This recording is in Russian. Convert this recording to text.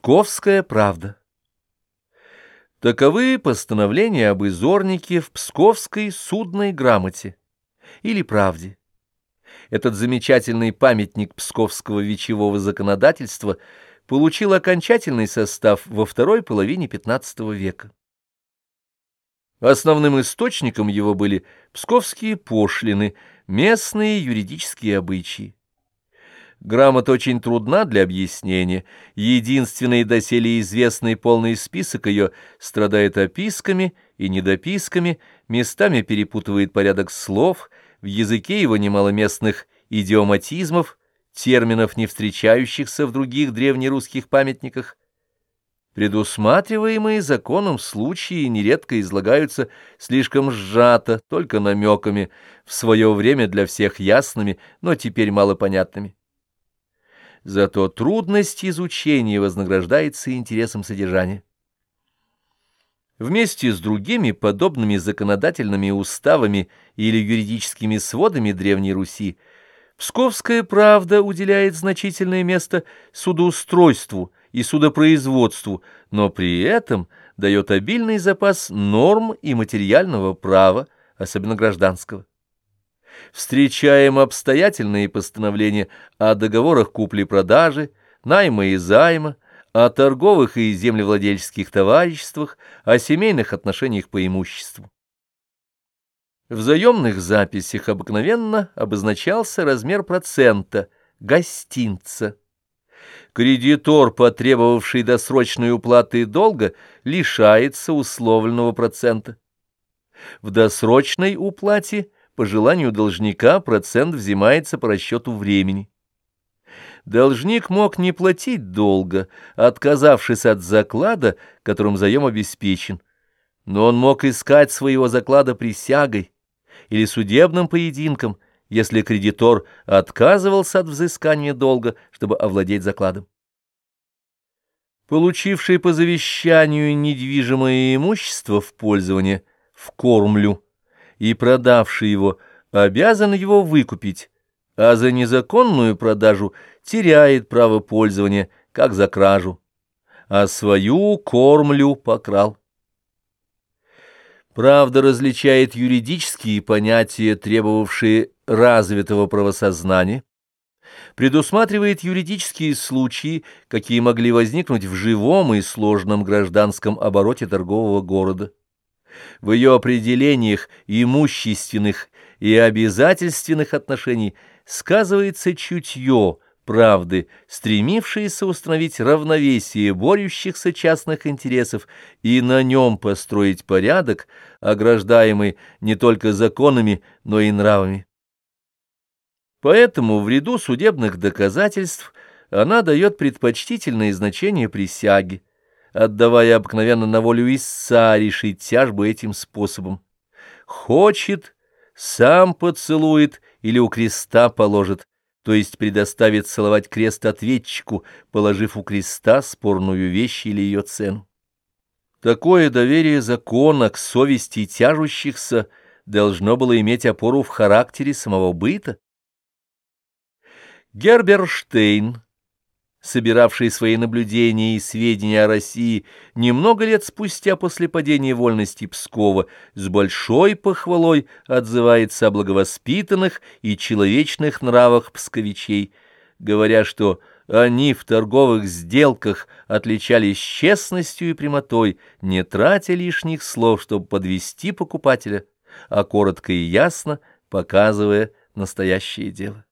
Псковская правда. Таковы постановления об изорнике в Псковской судной грамоте или правде. Этот замечательный памятник псковского вечевого законодательства получил окончательный состав во второй половине XV века. Основным источником его были псковские пошлины, местные юридические обычаи. Грамота очень трудна для объяснения. Единственный доселе известный полный список ее страдает описками и недописками, местами перепутывает порядок слов, в языке его немало местных идиоматизмов, терминов, не встречающихся в других древнерусских памятниках. Предусматриваемые законом случаи нередко излагаются слишком сжато, только намеками, в свое время для всех ясными, но теперь малопонятными зато трудность изучения вознаграждается интересом содержания. Вместе с другими подобными законодательными уставами или юридическими сводами Древней Руси Псковская правда уделяет значительное место судоустройству и судопроизводству, но при этом дает обильный запас норм и материального права, особенно гражданского встречаем обстоятельные постановления о договорах купли-продажи, найма и займа, о торговых и землевладельческих товариществах, о семейных отношениях по имуществу. В заемных записях обыкновенно обозначался размер процента, гостинца. Кредитор, потребовавший досрочной уплаты долга, лишается условленного процента. В досрочной уплате – по желанию должника процент взимается по расчету времени. Должник мог не платить долго, отказавшись от заклада, которым заем обеспечен, но он мог искать своего заклада присягой или судебным поединком, если кредитор отказывался от взыскания долга, чтобы овладеть закладом. Получивший по завещанию недвижимое имущество в пользование в кормлю – и продавший его обязан его выкупить, а за незаконную продажу теряет право пользования, как за кражу, а свою кормлю покрал. Правда различает юридические понятия, требовавшие развитого правосознания, предусматривает юридические случаи, какие могли возникнуть в живом и сложном гражданском обороте торгового города в ее определениях имущественных и обязательственных отношений сказывается чутье правды, стремившееся установить равновесие борющихся частных интересов и на нем построить порядок, ограждаемый не только законами, но и нравами. Поэтому в ряду судебных доказательств она дает предпочтительное значение присяги, отдавая обыкновенно на волю истца решить тяжбу этим способом. Хочет, сам поцелует или у креста положит, то есть предоставит целовать крест ответчику, положив у креста спорную вещь или ее цену. Такое доверие закона к совести тяжущихся должно было иметь опору в характере самого быта. Герберштейн собиравший свои наблюдения и сведения о России немного лет спустя после падения вольности Пскова, с большой похвалой отзывается о благовоспитанных и человечных нравах псковичей, говоря, что они в торговых сделках отличались честностью и прямотой, не тратя лишних слов, чтобы подвести покупателя, а коротко и ясно показывая настоящее дело.